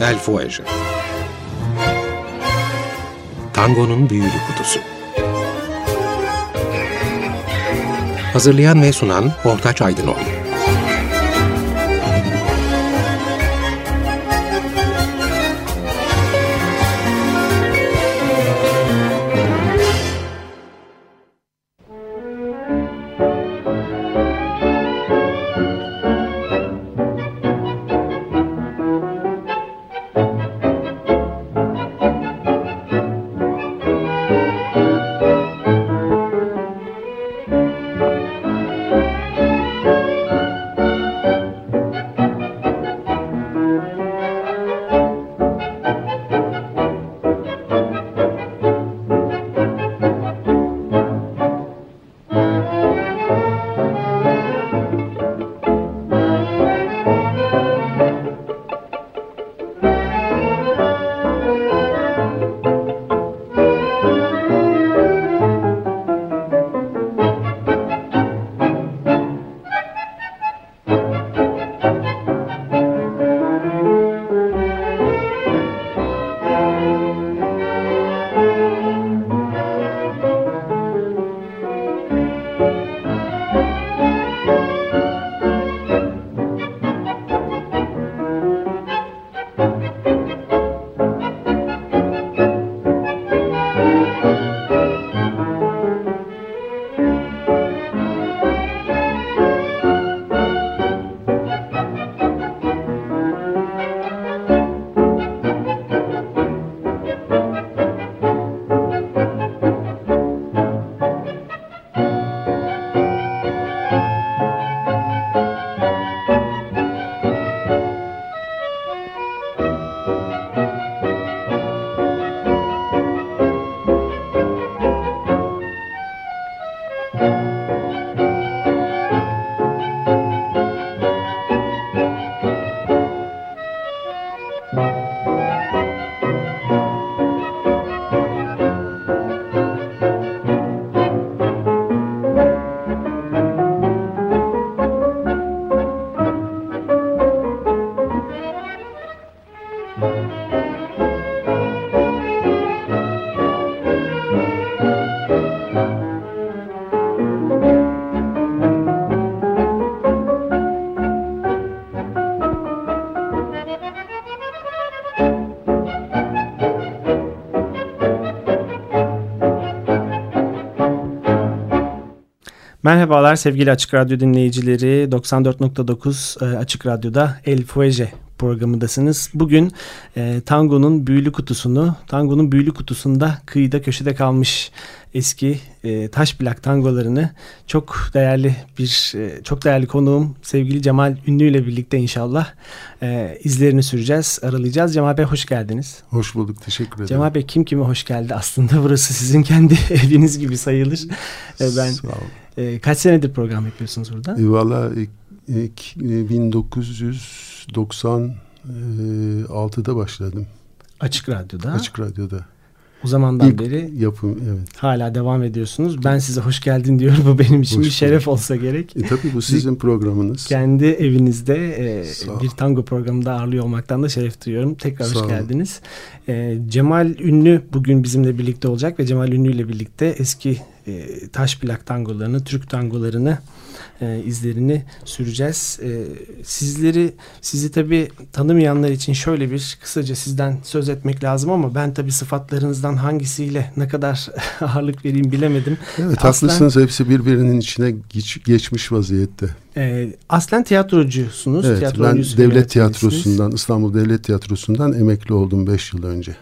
El Fuege Tango'nun Büyülü Kutusu. Hazırlayan ve sunan Ortaç Aydınoğlu Merhabalar sevgili Açık Radyo dinleyicileri. 94.9 e, Açık Radyo'da El Fuege programındasınız. Bugün e, tangonun büyülü kutusunu, tangonun büyülü kutusunda kıyıda köşede kalmış eski e, taş plak tangolarını çok değerli bir e, çok değerli konuğum sevgili Cemal Ünlü ile birlikte inşallah e, izlerini süreceğiz, aralayacağız. Cemal Bey hoş geldiniz. Hoş bulduk, teşekkür ederim. Cemal Bey kim kime hoş geldi? Aslında burası sizin kendi eviniz gibi sayılır. E, ben Sağ olun. E, kaç senedir program yapıyorsunuz burada? E, Valla 1996'da e, başladım. Açık Radyo'da. Açık Radyo'da. O zamandan İlk beri yapım evet. Hala devam ediyorsunuz. Ben size hoş geldin diyorum. Bu benim için hoş bir şeref olsa gerek. E, tabii bu sizin programınız. Kendi evinizde e, bir tango programında ağırlıyor olmaktan da şeref duyuyorum. Tekrar Sağ hoş geldiniz. E, Cemal Ünlü bugün bizimle birlikte olacak ve Cemal Ünlü ile birlikte eski e, taş plak tangolarını, Türk tangolarını e, izlerini süreceğiz. E, sizleri, sizi tabii tanımayanlar için şöyle bir kısaca sizden söz etmek lazım ama ben tabii sıfatlarınızdan hangisiyle ne kadar ağırlık vereyim bilemedim. Evet aslen, haklısınız hepsi birbirinin içine geç, geçmiş vaziyette. E, aslen tiyatrocusunuz. Evet tiyatro ben devlet tiyatrosundan İstanbul Devlet Tiyatrosu'ndan emekli oldum 5 yıl önce.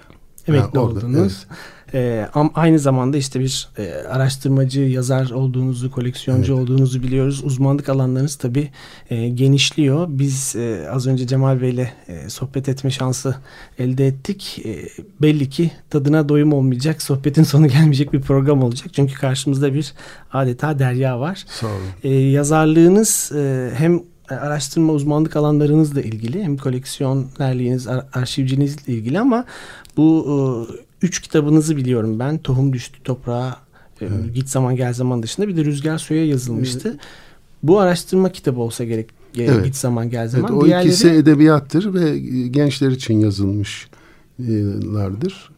Emekli ha, orada, oldunuz. Evet. E, aynı zamanda işte bir e, araştırmacı, yazar olduğunuzu, koleksiyoncu evet. olduğunuzu biliyoruz. Uzmanlık alanlarınız tabii e, genişliyor. Biz e, az önce Cemal Bey'le e, sohbet etme şansı elde ettik. E, belli ki tadına doyum olmayacak, sohbetin sonu gelmeyecek bir program olacak. Çünkü karşımızda bir adeta derya var. Sağ olun. E, yazarlığınız e, hem araştırma uzmanlık alanlarınızla ilgili hem koleksiyonerliğiniz, ar arşivciliğinizle ilgili ama bu e, üç kitabınızı biliyorum ben. Tohum düştü toprağa, e, evet. Git zaman gel zaman dışında bir de Rüzgar Suya yazılmıştı. Evet. Bu araştırma kitabı olsa gerek Evet. Git zaman gel zaman. Evet, o Diğerleri... ikisi edebiyattır ve gençler için yazılmışlardır.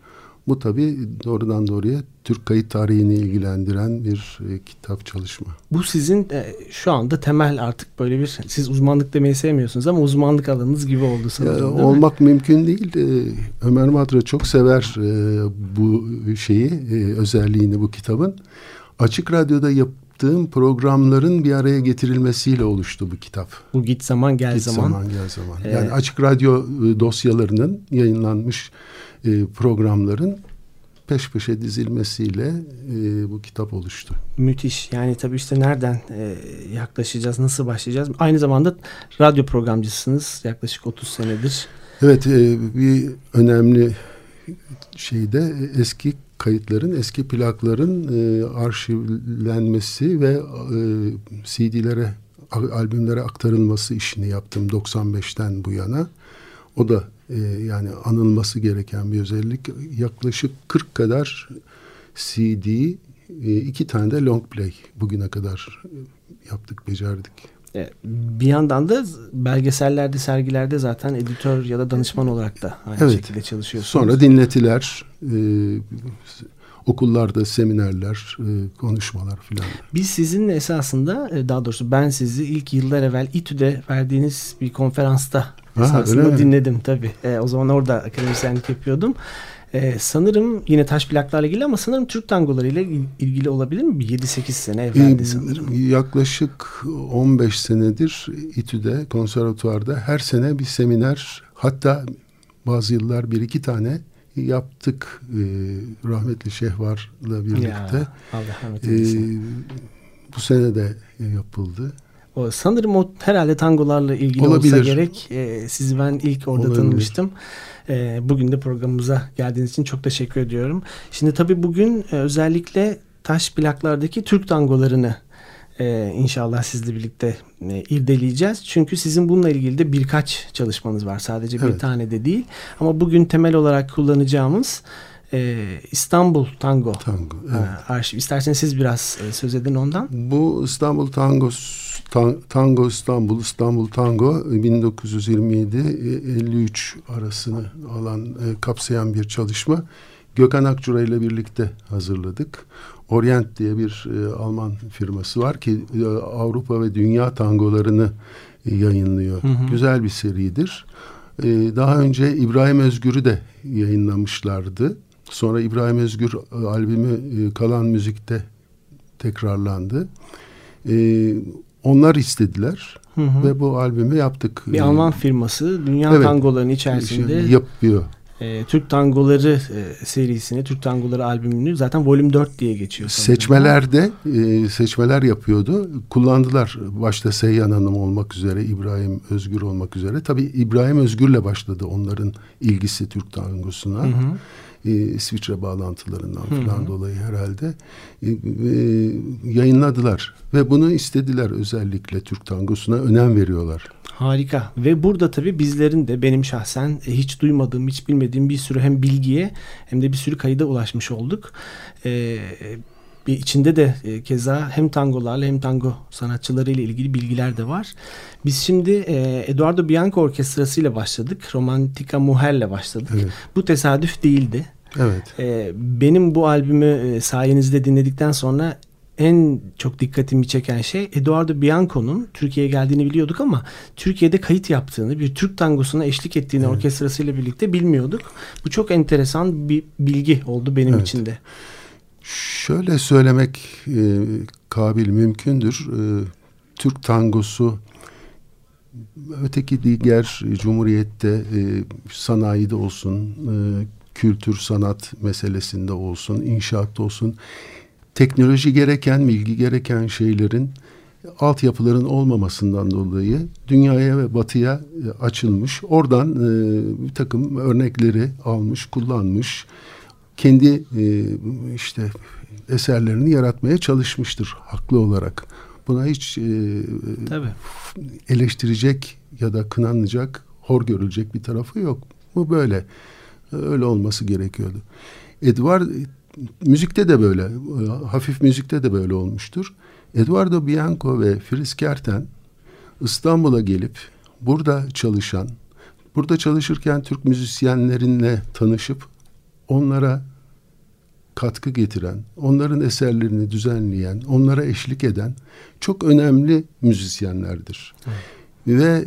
Bu tabi doğrudan doğruya Türk kayıt tarihini ilgilendiren bir e, kitap çalışma. Bu sizin e, şu anda temel artık böyle bir siz uzmanlık demeyi sevmiyorsunuz ama uzmanlık alanınız gibi oldu sanırım. Ya, olmak mi? mümkün değil. E, Ömer Madra çok sever e, bu şeyi, e, özelliğini bu kitabın. Açık Radyo'da yaptığım programların bir araya getirilmesiyle oluştu bu kitap. Bu Git Zaman Gel Git Zaman. Zaman Gel Zaman. Ee, yani Açık Radyo e, dosyalarının yayınlanmış e, programların peş peşe dizilmesiyle e, bu kitap oluştu. Müthiş. Yani tabii işte nereden e, yaklaşacağız, nasıl başlayacağız? Aynı zamanda radyo programcısınız yaklaşık 30 senedir. Evet, e, bir önemli şey de eski kayıtların, eski plakların e, arşivlenmesi ve e, CD'lere, albümlere aktarılması işini yaptım 95'ten bu yana. O da e, yani anılması gereken bir özellik. Yaklaşık 40 kadar CD, e, iki tane de long play bugüne kadar yaptık, becerdik. E, bir yandan da belgesellerde, sergilerde zaten editör ya da danışman olarak da aynı evet. şekilde çalışıyorsunuz. Sonra dinletiler, e, okullarda seminerler, e, konuşmalar filan. Biz sizinle esasında, e, daha doğrusu ben sizi ilk yıllar evvel İTÜ'de verdiğiniz bir konferansta ha, esasında dinledim tabii. E, o zaman orada akademisyenlik yapıyordum. Ee, sanırım yine taş plaklarla ilgili ama sanırım Türk tangoları ile ilgili olabilir mi? Bir 7-8 sene evveldi sanırım. Yaklaşık 15 senedir İTÜ'de, konservatuvarda her sene bir seminer hatta bazı yıllar bir iki tane yaptık e, rahmetli Şehvar'la birlikte. Ya, Allah rahmet eylesin. E, bu sene de yapıldı. O, sanırım o herhalde tangolarla ilgili Olabilir. olsa gerek. E, sizi ben ilk orada Olabilir. tanımıştım. E, bugün de programımıza geldiğiniz için çok teşekkür ediyorum. Şimdi tabii bugün e, özellikle taş plaklardaki Türk tangolarını e, inşallah sizle birlikte e, irdeleyeceğiz. Çünkü sizin bununla ilgili de birkaç çalışmanız var. Sadece evet. bir tane de değil. Ama bugün temel olarak kullanacağımız e, İstanbul Tango, Tango evet. e, arşiv. İsterseniz siz biraz e, söz edin ondan. Bu İstanbul Tango Tango İstanbul, İstanbul Tango 1927-53 arasını alan, e, kapsayan bir çalışma. Gökhan Akçura ile birlikte hazırladık. Orient diye bir e, Alman firması var ki e, Avrupa ve dünya tangolarını e, yayınlıyor. Hı hı. Güzel bir seridir. E, daha önce İbrahim Özgür'ü de yayınlamışlardı. Sonra İbrahim Özgür e, albümü e, Kalan Müzik'te tekrarlandı. E, onlar istediler hı hı. ve bu albümü yaptık. Bir Alman firması dünya evet, tangolarının içerisinde yapıyor. E, Türk Tangoları e, serisini, Türk Tangoları albümünü zaten Volüm 4 diye geçiyor. Sanırım. Seçmelerde e, seçmeler yapıyordu. Kullandılar. Başta Seyyan Hanım olmak üzere, İbrahim Özgür olmak üzere. Tabii İbrahim Özgür'le başladı onların ilgisi Türk tangosuna. Hı hı e, İsviçre bağlantılarından falan dolayı herhalde e, e, yayınladılar ve bunu istediler özellikle Türk tangosuna önem veriyorlar. Harika ve burada tabii bizlerin de benim şahsen e, hiç duymadığım hiç bilmediğim bir sürü hem bilgiye hem de bir sürü kayıda ulaşmış olduk. Ee, bir içinde de e, keza hem tangolarla hem tango sanatçıları ile ilgili bilgiler de var. Biz şimdi e, Eduardo Bianco Orkestrası ile başladık. Romantica Muher'le başladık. Evet. Bu tesadüf değildi. Evet. E, benim bu albümü sayenizde dinledikten sonra en çok dikkatimi çeken şey Eduardo Bianco'nun Türkiye'ye geldiğini biliyorduk ama Türkiye'de kayıt yaptığını, bir Türk tangosuna eşlik ettiğini evet. orkestrasıyla birlikte bilmiyorduk. Bu çok enteresan bir bilgi oldu benim evet. için de. Şöyle söylemek e, kabil mümkündür. E, Türk tangosu öteki diğer cumhuriyette e, sanayide olsun, e, kültür sanat meselesinde olsun, inşaatta olsun teknoloji gereken, bilgi gereken şeylerin altyapıların olmamasından dolayı dünyaya ve batıya e, açılmış. Oradan e, bir takım örnekleri almış, kullanmış. Kendi e, işte eserlerini yaratmaya çalışmıştır haklı olarak. Buna hiç e, Tabii. eleştirecek ya da kınanacak, hor görülecek bir tarafı yok. Bu böyle. Öyle olması gerekiyordu. Edward müzikte de böyle, hafif müzikte de böyle olmuştur. Eduardo Bianco ve Fritz Kerten İstanbul'a gelip burada çalışan, burada çalışırken Türk müzisyenlerinle tanışıp onlara katkı getiren, onların eserlerini düzenleyen, onlara eşlik eden çok önemli müzisyenlerdir. Evet. Ve e,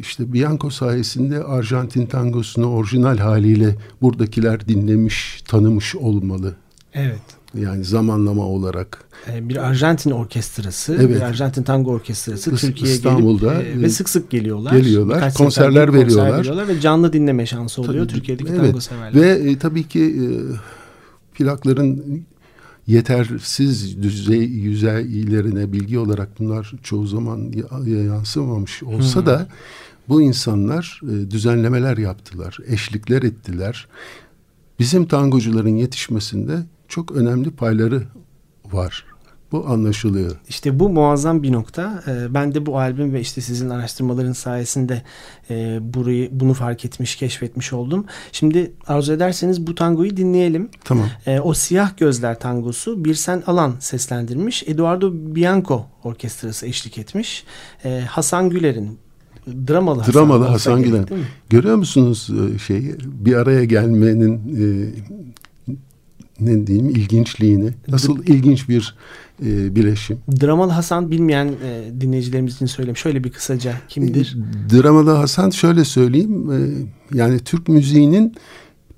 işte Bianco sayesinde Arjantin tangosunu orijinal haliyle buradakiler dinlemiş, tanımış olmalı. Evet. Yani zamanlama olarak. E, bir Arjantin orkestrası, evet. bir Arjantin tango orkestrası Türkiye'ye İstanbul'da gelip e, ve sık sık geliyorlar. Geliyorlar, Birkaç konserler veriyorlar. Konser veriyorlar ve canlı dinleme şansı oluyor tabii, Türkiye'deki evet. tango severler. Ve e, tabii ki e, plakların yetersiz düzey yüzeylerine bilgi olarak bunlar çoğu zaman yansımamış olsa hmm. da bu insanlar e, düzenlemeler yaptılar, eşlikler ettiler. Bizim tangocuların yetişmesinde çok önemli payları var. Bu anlaşılıyor. İşte bu muazzam bir nokta. Ee, ben de bu albüm ve işte sizin araştırmaların sayesinde e, burayı bunu fark etmiş, keşfetmiş oldum. Şimdi arzu ederseniz bu tangoyu dinleyelim. Tamam. Ee, o Siyah Gözler tangosu Birsen Alan seslendirmiş. Eduardo Bianco orkestrası eşlik etmiş. Ee, Hasan Güler'in dramalı Hasan, dramalı Hasan Güler. Görüyor musunuz e, şeyi bir araya gelmenin e, ne diyeyim ilginçliğini. Nasıl ilginç bir e, bileşim. Dramalı Hasan bilmeyen e, dinleyicilerimiz için söyleyeyim. Şöyle bir kısaca kimdir? E, Dramalı Hasan şöyle söyleyeyim. E, yani Türk müziğinin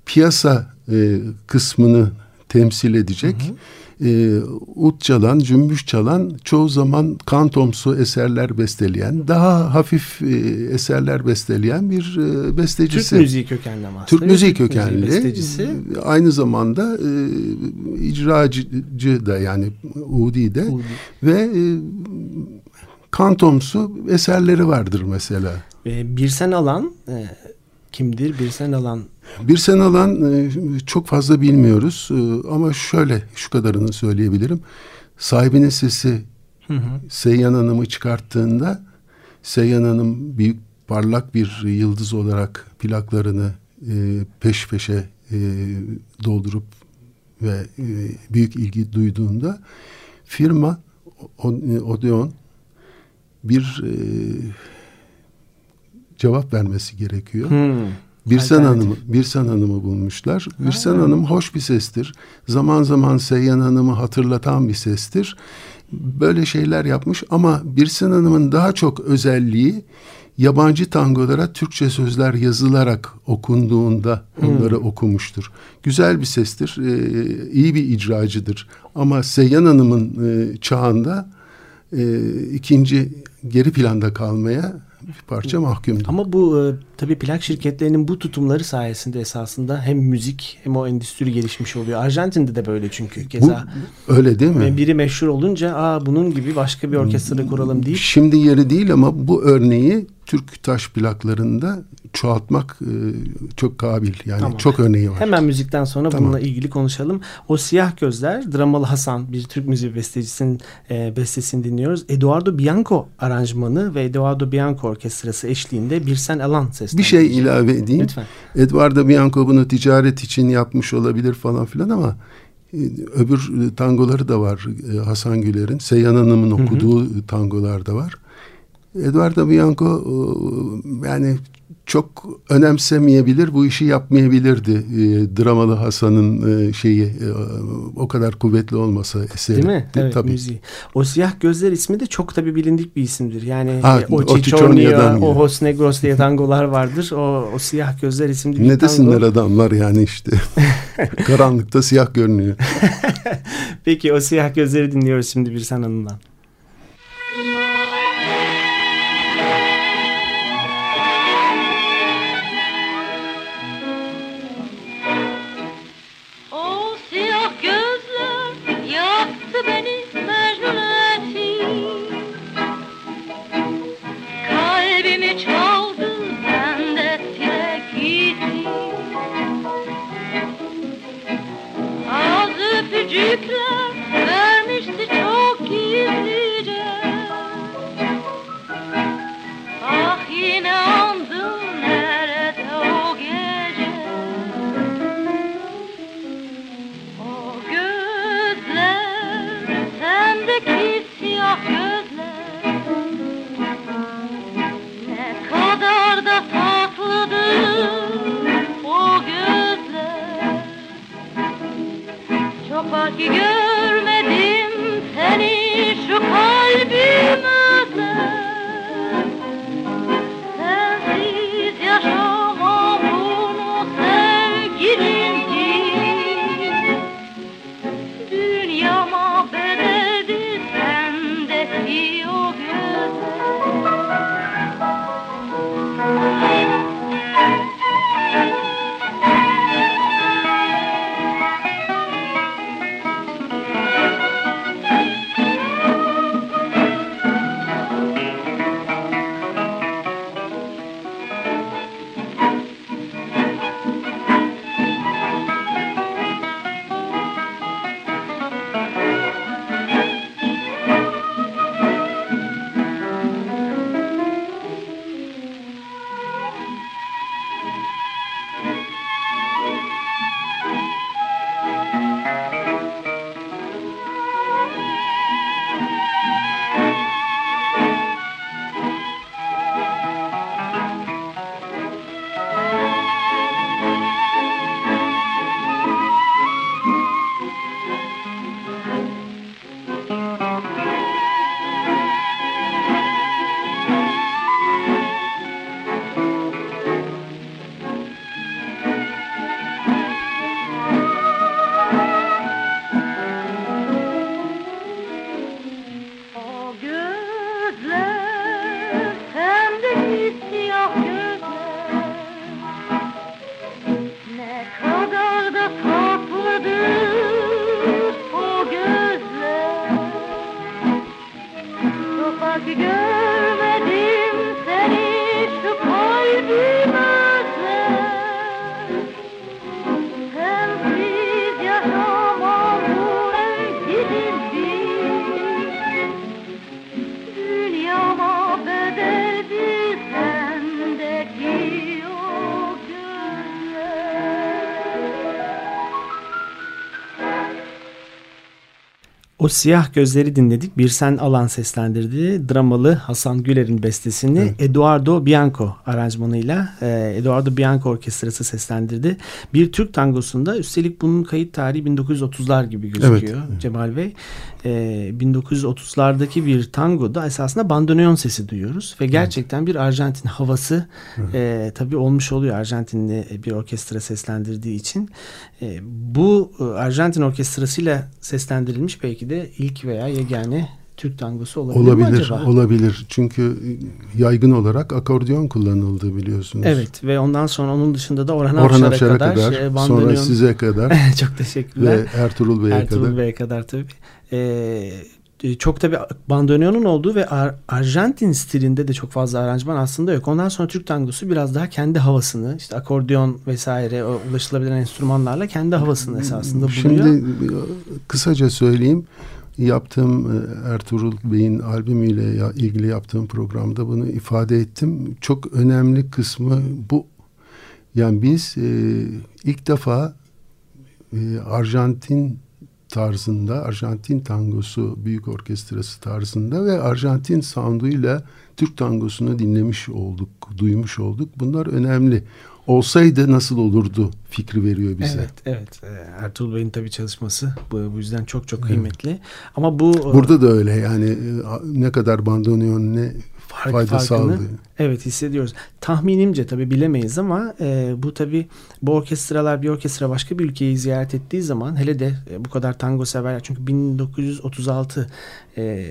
piyasa e, kısmını temsil edecek. Hı hı e, ut çalan, cümbüş çalan, çoğu zaman kantomsu eserler besteleyen, daha hafif e, eserler besteleyen bir e, bestecisi. Türk müziği kökenli ama. Türk müziği kökenli. Müziği bestecisi. Aynı zamanda e, icracı da yani Udi de Udi. ve e, kantomsu eserleri vardır mesela. Birsen Alan e, kimdir? Birsen Alan bir sen alan e, çok fazla bilmiyoruz e, ama şöyle şu kadarını söyleyebilirim. Sahibinin sesi hı hı. Seyyan Hanım'ı çıkarttığında Seyyan Hanım büyük parlak bir yıldız olarak plaklarını e, peş peşe doldurup ve büyük ilgi duyduğunda firma Odeon bir cevap vermesi gerekiyor. Hmm. Birsen Hanım'ı Birsen Hanım'ı bulmuşlar. Ha. Birsen Hanım hoş bir sestir. Zaman zaman Seyyan Hanım'ı hatırlatan bir sestir. Böyle şeyler yapmış ama Birsen Hanım'ın daha çok özelliği yabancı tangolara Türkçe sözler yazılarak okunduğunda onları hmm. okumuştur. Güzel bir sestir, e, iyi bir icracıdır. Ama Seyyan Hanım'ın e, çağında e, ikinci geri planda kalmaya bir parça mahkumdu. Ama bu e, tabii plak şirketlerinin bu tutumları sayesinde esasında hem müzik hem o endüstri gelişmiş oluyor. Arjantin'de de böyle çünkü. Keza bu, öyle değil mi? Biri meşhur olunca aa bunun gibi başka bir orkestra kuralım deyip. Şimdi yeri değil ama bu örneği Türk taş plaklarında çoğaltmak e, çok kabil. Yani tamam. çok örneği var. Hemen müzikten sonra tamam. bununla ilgili konuşalım. O Siyah Gözler, Dramalı Hasan bir Türk müziği bestecisinin e, bestesini dinliyoruz. Eduardo Bianco aranjmanı ve Eduardo Bianco orkestrası eşliğinde Birsen Alan seslendirdi. Bir şey ilave edeyim. Lütfen. Eduardo Bianco bunu ticaret için yapmış olabilir falan filan ama e, öbür tangoları da var e, Hasan Güler'in. Seyyan Hanım'ın okuduğu hı hı. tangolar da var. Eduardo Bianco e, yani çok önemsemeyebilir, bu işi yapmayabilirdi. E, dramalı Hasan'ın e, şeyi e, o kadar kuvvetli olmasa eseri. Değil mi? Evet, tabii. müziği. O Siyah Gözler ismi de çok tabii bilindik bir isimdir. Yani ha, e, o Chichornia, o Hos Negros diye tangolar vardır. O, o Siyah Gözler isimli bir Ne desinler adamlar yani işte. Karanlıkta siyah görünüyor. Peki o Siyah Gözleri dinliyoruz şimdi bir sananından. O siyah gözleri dinledik. Bir sen alan seslendirdi. Dramalı Hasan Güler'in bestesini evet. Eduardo Bianco aranjmanıyla e, Eduardo Bianco orkestrası seslendirdi. Bir Türk tangosunda üstelik bunun kayıt tarihi 1930'lar gibi gözüküyor evet. Cemal Bey. E, 1930'lardaki bir tangoda esasında bandoneon sesi duyuyoruz ve gerçekten evet. bir Arjantin havası evet. e, tabii olmuş oluyor Arjantinli bir orkestra seslendirdiği için. E, bu e, Arjantin orkestrasıyla seslendirilmiş belki de ilk veya yegane Türk tangosu olabilir, olabilir mi acaba? Olabilir. Çünkü yaygın olarak akordeon kullanıldı biliyorsunuz. Evet ve ondan sonra onun dışında da Orhan, Orhan Afşar'a kadar, kadar e, sonra size kadar. çok teşekkürler. Ve Ertuğrul Bey'e Ertuğrul kadar. Ertuğrul Bey'e kadar tabii. Ee, çok tabi bandoneonun olduğu ve Ar Arjantin stilinde de çok fazla aranjman aslında yok. Ondan sonra Türk tangosu biraz daha kendi havasını işte akordeon vesaire o ulaşılabilen enstrümanlarla kendi havasını esasında buluyor. Şimdi kısaca söyleyeyim yaptığım e, Ertuğrul Bey'in albümüyle ilgili yaptığım programda bunu ifade ettim. Çok önemli kısmı bu. Yani biz e, ilk defa e, Arjantin tarzında, Arjantin tangosu büyük orkestrası tarzında ve Arjantin sounduyla Türk tangosunu dinlemiş olduk, duymuş olduk. Bunlar önemli. Olsaydı nasıl olurdu fikri veriyor bize. Evet, evet. Ee, Ertuğrul Bey'in tabii çalışması bu, bu yüzden çok çok kıymetli. Evet. Ama bu burada da öyle yani e, ne kadar bandoneon ne fayda sağladı. Evet hissediyoruz. Tahminimce tabii bilemeyiz ama e, bu tabii bu orkestralar bir orkestra başka bir ülkeyi ziyaret ettiği zaman hele de e, bu kadar tango severler çünkü 1936 e,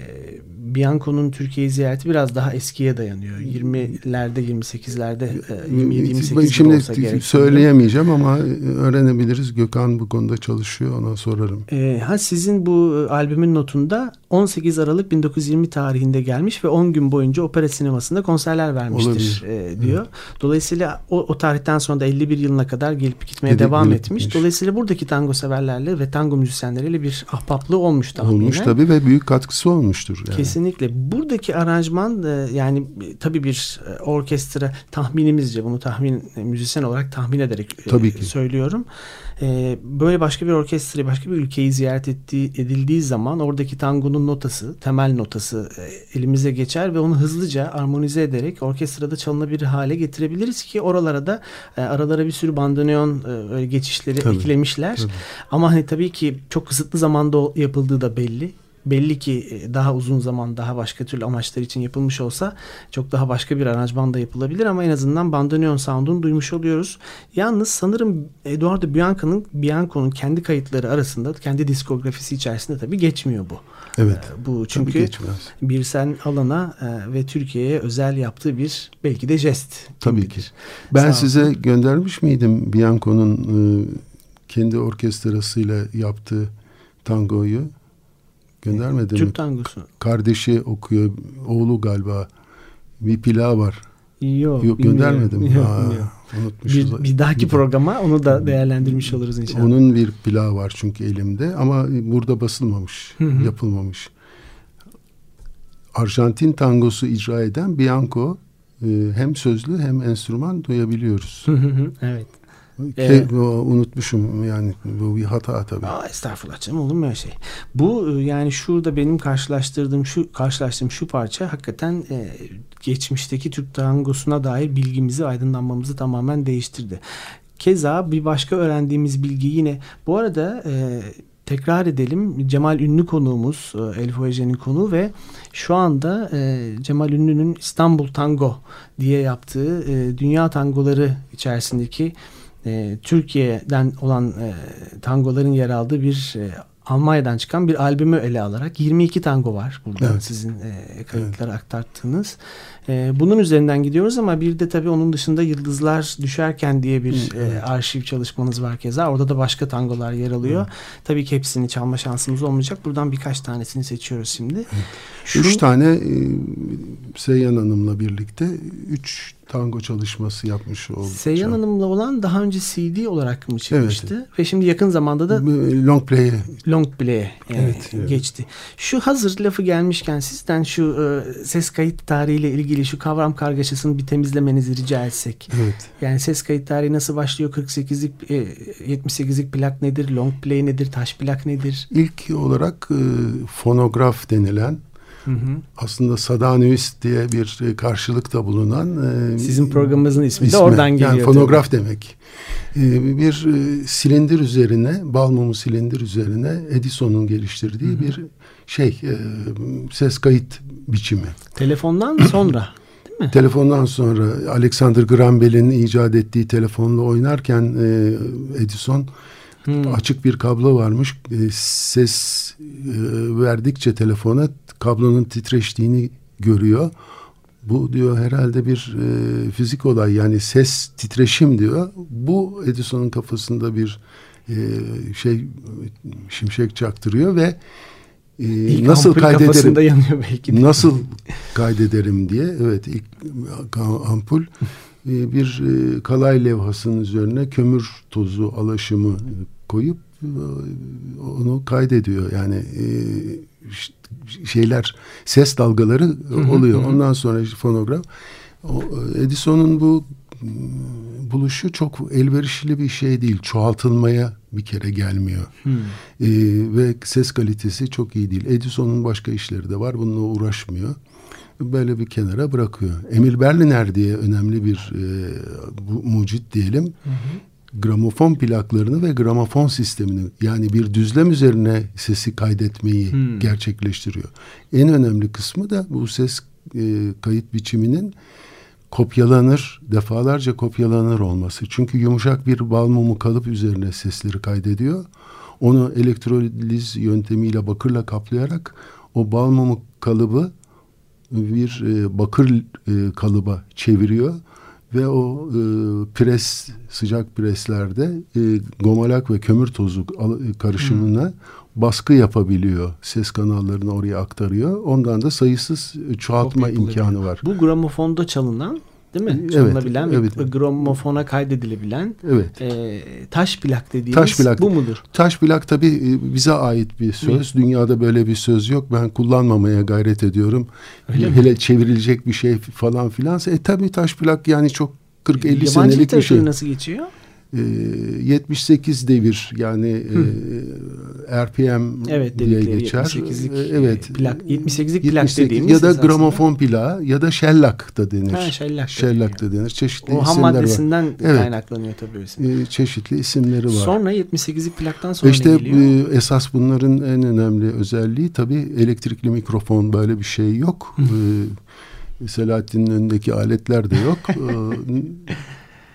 Bianco'nun Türkiye'yi ziyareti biraz daha eskiye dayanıyor. 20'lerde 28'lerde e, 27 28 Şimdi olsa söyleyemeyeceğim ama öğrenebiliriz. Gökhan bu konuda çalışıyor ona sorarım. E, ha sizin bu albümün notunda 18 Aralık 1920 tarihinde gelmiş ve 10 gün boyunca opera sinemasında konserler vermiştir e, diyor. Evet. Dolayısıyla o, o tarihten sonra da 51 yılına kadar gelip gitmeye Gidip, devam etmiş. Gitmiş. Dolayısıyla buradaki tango severlerle ve tango müzisyenleriyle bir ahbaplığı olmuş tahminen. Olmuş tabii ve büyük katkısı olmuştur. Yani. Kesinlikle. Buradaki aranjman e, yani e, tabii bir e, orkestra tahminimizce bunu tahmin müzisyen olarak tahmin ederek tabii ki. söylüyorum e, böyle başka bir orkestra, başka bir ülkeyi ziyaret ettiği, edildiği zaman oradaki tangonun notası, temel notası e, elimize geçer ve onu hızlıca armonize ederek orkestrada çalınabilir hale getirebiliriz ki oralara da e, aralara bir sürü bandoneon e, öyle geçişleri tabii, eklemişler. Tabii. Ama hani tabii ki çok kısıtlı zamanda yapıldığı da belli belli ki e, daha uzun zaman daha başka türlü amaçlar için yapılmış olsa çok daha başka bir aranjman da yapılabilir ama en azından bandoneon sound'unu duymuş oluyoruz. Yalnız sanırım Eduardo Bianco'nun Bianco'nun kendi kayıtları arasında kendi diskografisi içerisinde tabii geçmiyor bu. Evet. Ee, bu çünkü bir sen alana e, ve Türkiye'ye özel yaptığı bir belki de jest. Tabii ki. Ben Sağ size olsun. göndermiş miydim Bianco'nun e, kendi orkestrasıyla yaptığı tangoyu? Göndermedi Türk mi? tangosu. Kardeşi okuyor. Oğlu galiba. Bir pilav var. Yok, Yok göndermedim. Yok, Aa, unutmuşuz. Bir, bir dahaki programa onu da değerlendirmiş oluruz inşallah. Onun bir pilav var çünkü elimde ama burada basılmamış, yapılmamış. Arjantin tangosu icra eden Bianco e, hem sözlü hem enstrüman duyabiliyoruz. evet. Ee, unutmuşum yani bu bir hata tabii. Aa, estağfurullah canım olur mu öyle şey? Bu e, yani şurada benim karşılaştırdığım şu karşılaştığım şu parça hakikaten e, geçmişteki Türk tangosuna dair bilgimizi aydınlanmamızı tamamen değiştirdi. Keza bir başka öğrendiğimiz bilgi yine bu arada e, tekrar edelim. Cemal Ünlü konuğumuz, e, Elif Oyejen'in konuğu ve şu anda e, Cemal Ünlü'nün İstanbul Tango diye yaptığı e, dünya tangoları içerisindeki e, Türkiye'den olan e, tangoların yer aldığı bir e, Almanya'dan çıkan bir albümü ele alarak 22 tango var burada evet. sizin e, kayıtları evet. aktarttığınız. E, bunun üzerinden gidiyoruz ama bir de tabii onun dışında Yıldızlar Düşerken diye bir evet. e, arşiv çalışmanız var keza. Orada da başka tangolar yer alıyor. Evet. Tabii ki hepsini çalma şansımız olmayacak. Buradan birkaç tanesini seçiyoruz şimdi. Evet. Şu... Üç tane e, Seyyan Hanım'la birlikte üç tango çalışması yapmış oldu. Seyyan Hanım'la olan daha önce CD olarak mı çıkmıştı? Evet. Ve şimdi yakın zamanda da long play'e long play'e e, evet, geçti. Şu hazır lafı gelmişken sizden şu e, ses kayıt tarihiyle ilgili şu kavram kargaşasını bir temizlemenizi rica etsek. Evet. Yani ses kayıt tarihi nasıl başlıyor? 48'lik e, 78'lik plak nedir? Long play nedir? Taş plak nedir? İlk olarak e, fonograf denilen Hı hı. Aslında Sadanüist diye bir e, karşılıkta bulunan e, sizin programımızın ismi, ismi de oradan geliyor. Yani fonograf tabii. demek. E, bir e, silindir üzerine, bal mumu silindir üzerine Edison'un geliştirdiği hı hı. bir şey e, ses kayıt biçimi. Telefondan sonra değil mi? Telefondan sonra Alexander Graham Bell'in icat ettiği telefonla oynarken e, Edison Hmm. Açık bir kablo varmış. E, ses e, verdikçe telefona kablonun titreştiğini görüyor. Bu diyor herhalde bir e, fizik olay yani ses titreşim diyor. Bu Edison'un kafasında bir e, şey şimşek çaktırıyor ve e, ilk nasıl kaydederim? yanıyor belki de. nasıl kaydederim diye. Evet ilk ampul e, bir e, kalay levhasının üzerine kömür tozu alaşımı koyup e, onu kaydediyor. Yani e, şeyler ses dalgaları oluyor. Ondan sonra fonograf Edison'un bu buluşu çok elverişli bir şey değil. Çoğaltılmaya bir kere gelmiyor. Hmm. Ee, ve ses kalitesi çok iyi değil. Edison'un başka işleri de var. Bununla uğraşmıyor. Böyle bir kenara bırakıyor. Emil Berliner diye önemli bir e, bu, mucit diyelim. Hı gramofon plaklarını ve gramofon sistemini yani bir düzlem üzerine sesi kaydetmeyi hmm. gerçekleştiriyor. En önemli kısmı da bu ses e, kayıt biçiminin kopyalanır, defalarca kopyalanır olması. Çünkü yumuşak bir bal mumu kalıp üzerine sesleri kaydediyor. Onu elektroliz yöntemiyle bakırla kaplayarak o bal mumu kalıbı bir e, bakır e, kalıba çeviriyor ve o e, pres sıcak preslerde e, gomalak ve kömür tozu karışımına hmm. Baskı yapabiliyor. Ses kanallarını oraya aktarıyor. Ondan da sayısız çoğaltma imkanı var. Bu gramofonda çalınan değil mi? Çalınabilen evet, evet. gramofona kaydedilebilen evet. e, taş plak dediğimiz taş plak. bu mudur? Taş plak tabii e, bize ait bir söz. Mi? Dünyada böyle bir söz yok. Ben kullanmamaya gayret ediyorum. Öyle Hele mi? çevrilecek bir şey falan filansa. E tabii taş plak yani çok 40-50 senelik bir şey. nasıl geçiyor? E, 78 devir yani e, RPM evet, diye geçer. 78'lik e, evet. plak 78'lik plak 78, dediğimiz ya da esasında. gramofon plağı ya da şellak da denir. Ha, şellak, şellak da denir. Çeşitli o isimler ham maddesinden. Evet. kaynaklanıyor tabii. E, çeşitli isimleri var. Sonra 78'lik plaktan sonra işte, geliyor? E, esas bunların en önemli özelliği tabii elektrikli mikrofon böyle bir şey yok. e, Selahattin'in önündeki aletler de yok. e,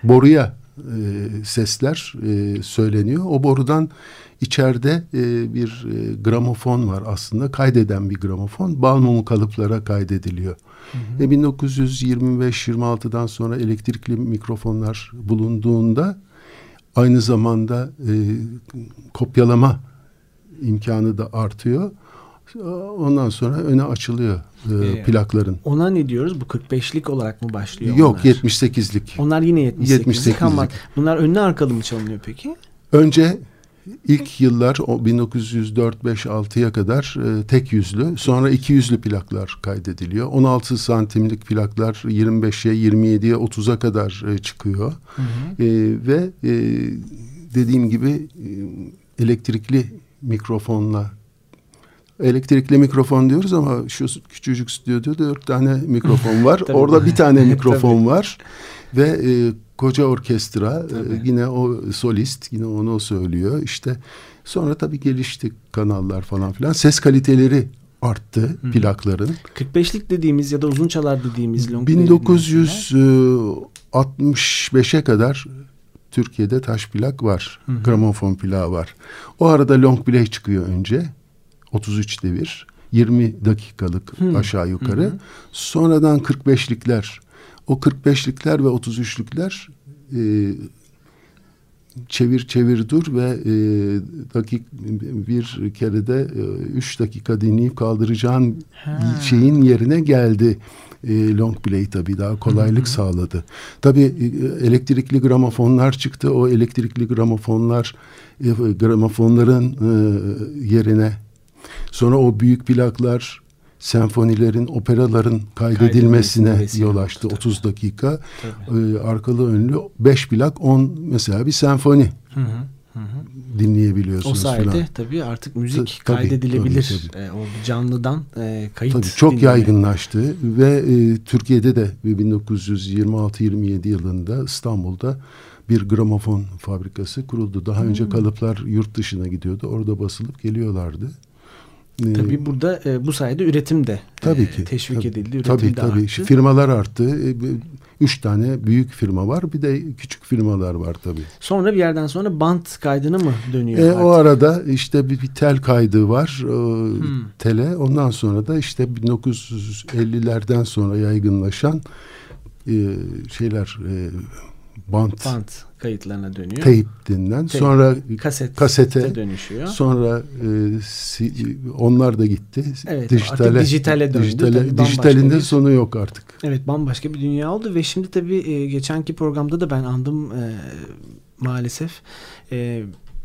boruya e, sesler e, söyleniyor. O borudan içeride e, bir e, gramofon var aslında kaydeden bir gramofon. Bal mumu kalıplara kaydediliyor. Hı hı. E, 1925-26'dan sonra elektrikli mikrofonlar bulunduğunda aynı zamanda e, kopyalama imkanı da artıyor. Ondan sonra öne açılıyor e, ee, plakların. Ona ne diyoruz? Bu 45'lik olarak mı başlıyor Yok onlar? 78'lik. Onlar yine 78'lik. 78'lik. Ama bunlar önüne arkalı mı çalınıyor peki? Önce ilk yıllar o 1904 5 6'ya kadar e, tek yüzlü, sonra iki yüzlü plaklar kaydediliyor. 16 santimlik plaklar 25'e, 27'ye, 30'a kadar e, çıkıyor. Hı hı. E, ve e, dediğim gibi e, elektrikli mikrofonla elektrikli mikrofon diyoruz ama şu küçücük stüdyoda dört tane mikrofon var. Orada bir tane mikrofon var ve e, koca orkestra e, yine o solist yine onu söylüyor. İşte sonra tabii gelişti kanallar falan filan. Ses kaliteleri arttı Hı. plakların. 45'lik dediğimiz ya da uzun çalar dediğimiz long 1965'e kadar Türkiye'de taş plak var. Hı hı. Gramofon plağı var. O arada long play çıkıyor önce. 33 devir. 20 dakikalık hmm. aşağı yukarı. Hmm. Sonradan 45'likler. O 45'likler ve 33'lükler e, çevir çevir dur ve e, dakik bir kere de e, üç dakika dinleyip kaldıracağın ha. şeyin yerine geldi. E, long play tabii daha kolaylık Hı-hı. sağladı. Tabii e, elektrikli gramofonlar çıktı. O elektrikli gramofonlar e, gramofonların e, yerine Sonra o büyük plaklar senfonilerin, operaların kaydedilmesine yol açtı. Tabii. 30 dakika. Tabii. Ee, arkalı önlü 5 plak 10 mesela bir senfoni. Hı hı. Hı dinleyebiliyorsunuz. O sayede falan. tabii artık müzik tabii, kaydedilebilir. Tabii, tabii. E, o canlıdan e, kayıt tabii, Çok dinleme. yaygınlaştı ve e, Türkiye'de de 1926-27 yılında İstanbul'da bir gramofon fabrikası kuruldu. Daha hmm. önce kalıplar yurt dışına gidiyordu. Orada basılıp geliyorlardı. Ee, tabii burada e, bu sayede üretim de tabii e, ki, teşvik tabii, edildi. Üretim tabii, de tabii. arttı. Firmalar arttı. E, üç tane büyük firma var. Bir de küçük firmalar var tabii. Sonra bir yerden sonra bant kaydına mı dönüyor? E, o arada işte bir, bir tel kaydı var. hmm. Tele. Ondan sonra da işte 1950'lerden sonra yaygınlaşan e, şeyler e, bant. Bant kayıtlarına dönüyor. Denilen. Tape. Sonra Kaset kasete dönüşüyor. Sonra e, si, onlar da gitti. Evet, dijitale, artık dijitale döndü. Dijitale, dijitalinde bir, sonu yok artık. Evet bambaşka bir dünya oldu ve şimdi tabii e, geçenki programda da ben andım e, maalesef. E,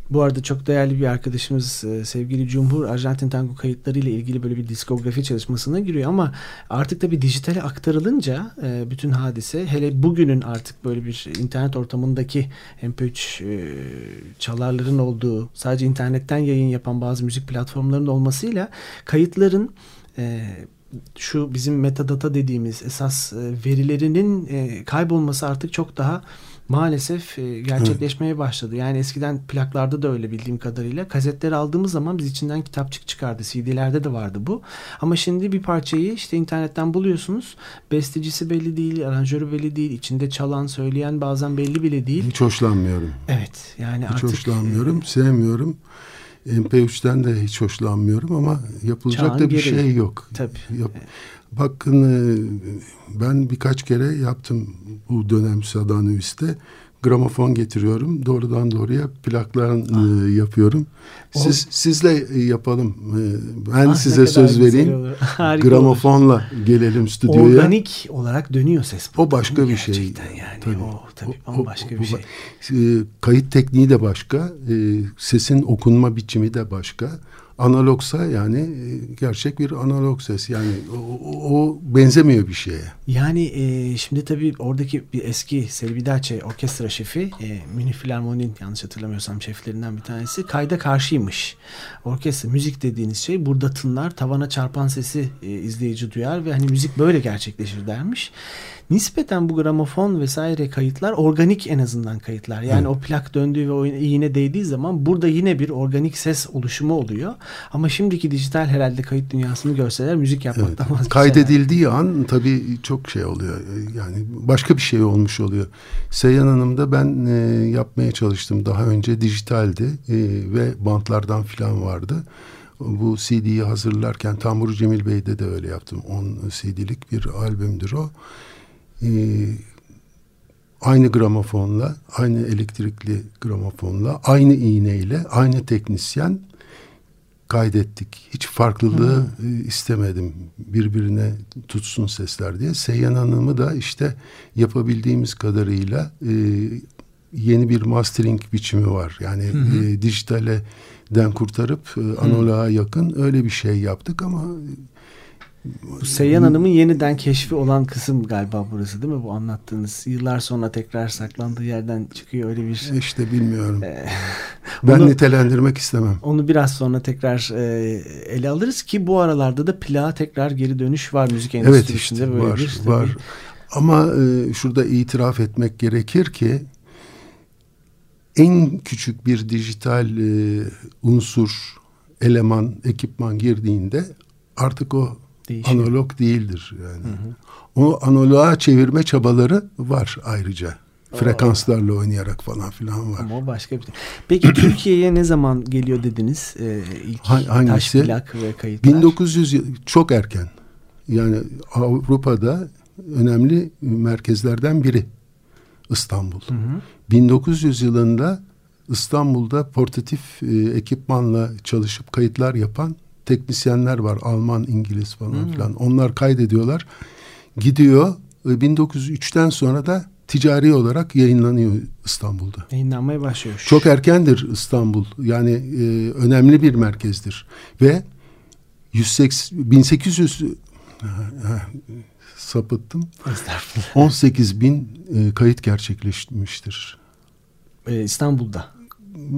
bu arada çok değerli bir arkadaşımız e, sevgili Cumhur Arjantin tango kayıtları ile ilgili böyle bir diskografi çalışmasına giriyor ama artık da bir dijitale aktarılınca e, bütün hadise hele bugünün artık böyle bir internet ortamındaki MP3 e, çalarların olduğu sadece internetten yayın yapan bazı müzik platformlarının olmasıyla kayıtların şu bizim metadata dediğimiz esas verilerinin kaybolması artık çok daha maalesef e, gerçekleşmeye başladı. Yani eskiden plaklarda da öyle bildiğim kadarıyla kasetleri aldığımız zaman biz içinden kitapçık çıkardı. CD'lerde de vardı bu. Ama şimdi bir parçayı işte internetten buluyorsunuz. Bestecisi belli değil, aranjörü belli değil, içinde çalan, söyleyen bazen belli bile değil. Hiç hoşlanmıyorum. Evet. Yani hiç artık hoşlanmıyorum, e, sevmiyorum. MP3'ten de hiç hoşlanmıyorum ama yapılacak Çağın da bir gereği. şey yok. Tabii. Yap, bakın e, ben birkaç kere yaptım bu dönem Sadanüvis'te gramofon getiriyorum. Doğrudan doğruya plaklar e, yapıyorum. Siz o... sizle e, yapalım. E, ben ah, size söz vereyim. Gramofonla olur. gelelim stüdyoya. Organik olarak dönüyor ses. O başka bir şey. Gerçekten yani. Tabii. O tabii o, o, bir şey. kayıt tekniği de başka. sesin okunma biçimi de başka. Analogsa yani e, gerçek bir analog ses yani o, o benzemiyor bir şeye. Yani e, şimdi tabii oradaki bir eski Selvidace orkestra şefi e, Münih Filarmoni'nin yanlış hatırlamıyorsam şeflerinden bir tanesi kayda karşıymış. Orkestra müzik dediğiniz şey burada tınlar tavana çarpan sesi e, izleyici duyar ve hani müzik böyle gerçekleşir dermiş nispeten bu gramofon vesaire kayıtlar organik en azından kayıtlar. Yani Hı. o plak döndüğü ve o iğne değdiği zaman burada yine bir organik ses oluşumu oluyor. Ama şimdiki dijital herhalde kayıt dünyasını görseler müzik yapmaktan evet. Kaydedildiği an tabii çok şey oluyor. Yani başka bir şey olmuş oluyor. Seyhan Hanım'da ben e, yapmaya çalıştım. Daha önce dijitaldi e, ve bantlardan filan vardı bu CD'yi hazırlarken Tamburu Cemil Bey'de de öyle yaptım. 10 CD'lik bir albümdür o e, aynı gramofonla, aynı elektrikli gramofonla, aynı iğneyle, aynı teknisyen kaydettik. Hiç farklılığı hmm. istemedim. Birbirine tutsun sesler diye. Seyyan Hanım'ı da işte yapabildiğimiz kadarıyla e, yeni bir mastering biçimi var. Yani hmm. e, dijitale den kurtarıp e, analoğa yakın öyle bir şey yaptık ama bu Seyyan Hanım'ın yeniden keşfi olan kısım galiba burası değil mi? Bu anlattığınız yıllar sonra tekrar saklandığı yerden çıkıyor öyle bir... İşte bilmiyorum. Ee, ben onu, nitelendirmek istemem. Onu biraz sonra tekrar e, ele alırız ki bu aralarda da plağa tekrar geri dönüş var müzik endüstrisinde. Evet işte böyle var, bir, tabii. var. Ama e, şurada itiraf etmek gerekir ki en küçük bir dijital e, unsur, eleman, ekipman girdiğinde artık o Değişiyor. analog değildir yani. Hı hı. O analoğa çevirme çabaları var ayrıca. Frekanslarla oynayarak falan filan var. Ama başka bir şey. Peki Türkiye'ye ne zaman geliyor dediniz? Ee, ilk Hangisi? taş plak ve kayıtlar. 1900 çok erken. Yani Avrupa'da önemli merkezlerden biri İstanbul. Hı hı. 1900 yılında İstanbul'da portatif e, ekipmanla çalışıp kayıtlar yapan teknisyenler var. Alman, İngiliz falan hmm. filan. Onlar kaydediyorlar. Gidiyor. 1903'ten sonra da ticari olarak yayınlanıyor İstanbul'da. Yayınlanmaya başlıyor. Çok erkendir İstanbul. Yani e, önemli bir merkezdir. Ve 180, 1800 sapıttım. 18 bin e, kayıt gerçekleşmiştir. Ee, İstanbul'da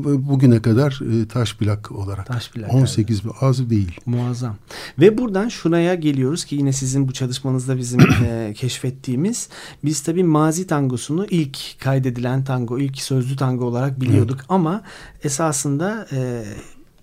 bugüne kadar e, taş plak olarak. Taş plak 18 yani. az değil. Muazzam. Ve buradan şuraya geliyoruz ki yine sizin bu çalışmanızda bizim e, keşfettiğimiz biz tabii mazi tangosunu ilk kaydedilen tango, ilk sözlü tango olarak biliyorduk evet. ama esasında e,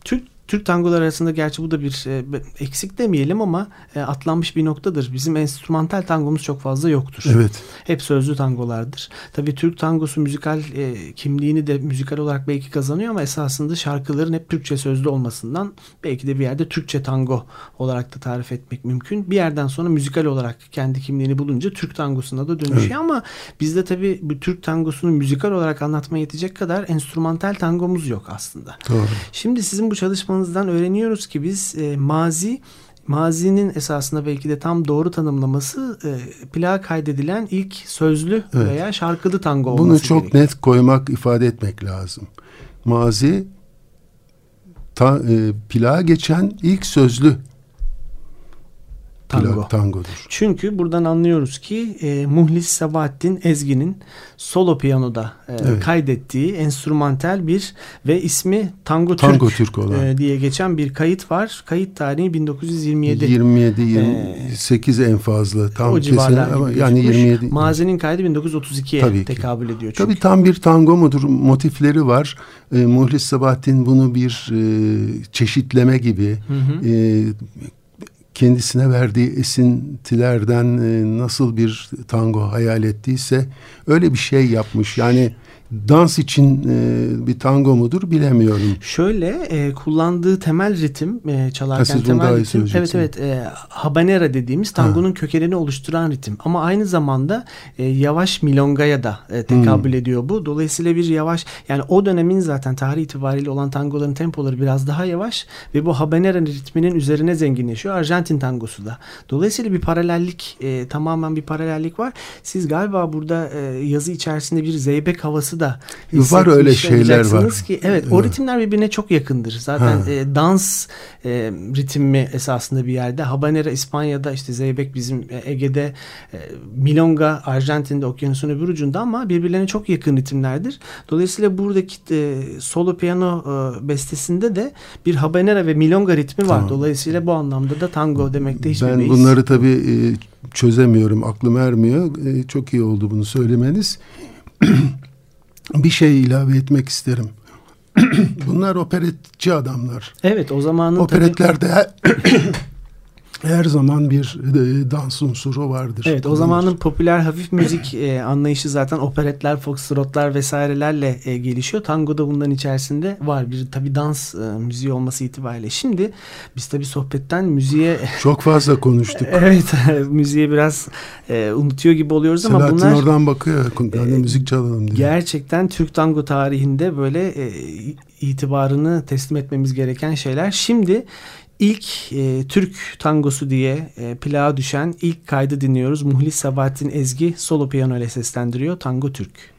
Türk Türk tangolar arasında gerçi bu da bir e, eksik demeyelim ama e, atlanmış bir noktadır. Bizim enstrümantal tangomuz çok fazla yoktur. Evet. Hep sözlü tangolardır. Tabii Türk tangosu müzikal e, kimliğini de müzikal olarak belki kazanıyor ama esasında şarkıların hep Türkçe sözlü olmasından belki de bir yerde Türkçe tango olarak da tarif etmek mümkün. Bir yerden sonra müzikal olarak kendi kimliğini bulunca Türk tangosuna da dönüşüyor evet. ama bizde tabii bu Türk tangosunu müzikal olarak anlatmaya yetecek kadar enstrümantal tangomuz yok aslında. Doğru. Şimdi sizin bu çalışma çalışmanızdan öğreniyoruz ki biz e, mazi mazinin esasında belki de tam doğru tanımlaması e, plağa kaydedilen ilk sözlü evet. veya şarkılı tango olması Bunu çok gerekiyor. net koymak, ifade etmek lazım. Mazi ta, e, plağa geçen ilk sözlü tango. tangodur. Çünkü buradan anlıyoruz ki e, Muhlis Sabahattin Ezgi'nin solo piyanoda e, evet. kaydettiği enstrümantal bir ve ismi Tango, Tango Türk, Türk olan. E, diye geçen bir kayıt var. Kayıt tarihi 1927. 27 28 e, en fazla tam o kesin ama yani 27. Mazinin kaydı 1932'ye tekabül ediyor çünkü. Tabii tam bir tango mudur? Motifleri var. E, Muhlis Sabahattin bunu bir e, çeşitleme gibi hı hı. E, kendisine verdiği esintilerden e, nasıl bir tango hayal ettiyse öyle bir şey yapmış. Yani dans için e, bir tango mudur bilemiyorum. Şöyle e, kullandığı temel ritim e, çalarken ha, temel ritim evet evet e, habanera dediğimiz tangonun ha. kökenini oluşturan ritim ama aynı zamanda e, yavaş milongaya da e, tekabül hmm. ediyor bu. Dolayısıyla bir yavaş yani o dönemin zaten tarih itibariyle olan tangoların tempoları biraz daha yavaş ve bu habanera ritminin üzerine zenginleşiyor. Arjantin tangosu da. Dolayısıyla bir paralellik e, tamamen bir paralellik var. Siz galiba burada e, yazı içerisinde bir zeybek havası da da var öyle şeyler var. ki evet o ritimler birbirine çok yakındır. Zaten e, dans e, ritmi esasında bir yerde. Habanera İspanya'da işte Zeybek bizim e, Ege'de e, Milonga Arjantin'de okyanusun öbür ucunda ama birbirlerine çok yakın ritimlerdir. Dolayısıyla buradaki e, solo piyano e, bestesinde de bir habanera ve milonga ritmi var. Tamam. Dolayısıyla bu anlamda da tango demekte hiçbir Ben bunları tabii e, çözemiyorum. Aklım ermiyor. E, çok iyi oldu bunu söylemeniz. bir şey ilave etmek isterim. Bunlar operetçi adamlar. Evet o zamanın Operetlerde tabii... her zaman bir e, dans unsuru vardır. Evet o zamanın popüler hafif müzik e, anlayışı zaten operetler, foxtrotlar vesairelerle e, gelişiyor. Tango da bunların içerisinde var. Bir tabi dans e, müziği olması itibariyle. Şimdi biz tabi sohbetten müziğe... Çok fazla konuştuk. evet müziği biraz e, unutuyor gibi oluyoruz Selahattin ama bunlar... oradan bakıyor. Yani e, müzik çalalım diye. Gerçekten Türk tango tarihinde böyle e, itibarını teslim etmemiz gereken şeyler. Şimdi İlk e, Türk tangosu diye e, plağa düşen ilk kaydı dinliyoruz. Muhlis Sabahattin Ezgi solo piyano ile seslendiriyor Tango Türk.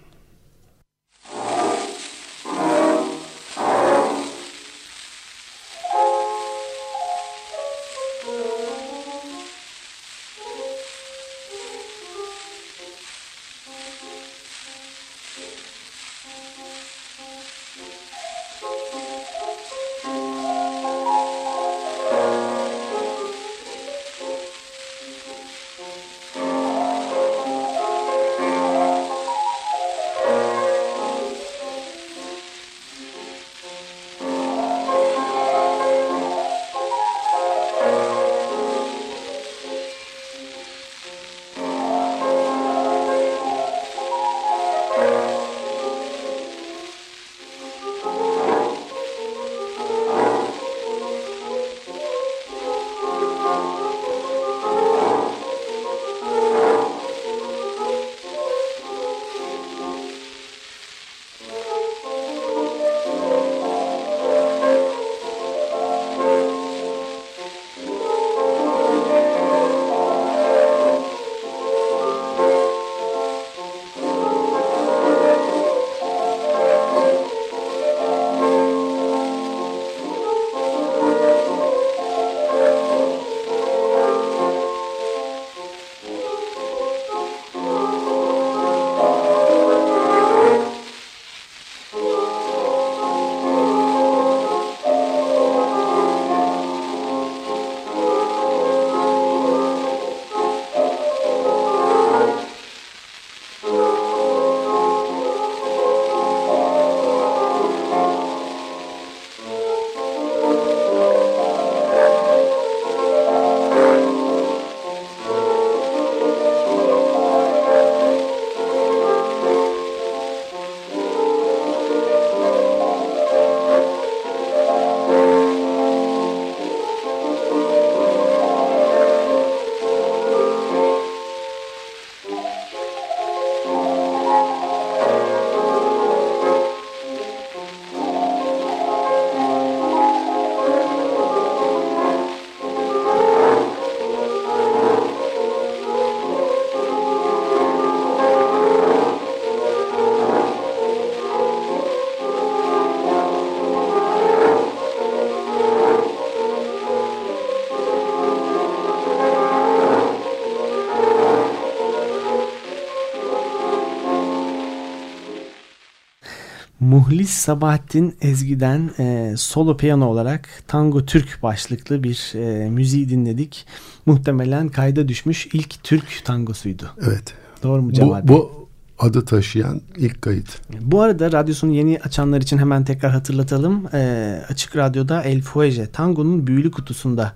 Muhlis Sabahattin Ezgi'den e, solo piyano olarak Tango Türk başlıklı bir e, müziği dinledik. Muhtemelen kayda düşmüş ilk Türk tangosuydu. Evet. Doğru mu Cemal bu, bu adı taşıyan ilk kayıt. Bu arada radyosunu yeni açanlar için hemen tekrar hatırlatalım. E, Açık Radyo'da El Fuege Tango'nun büyülü kutusunda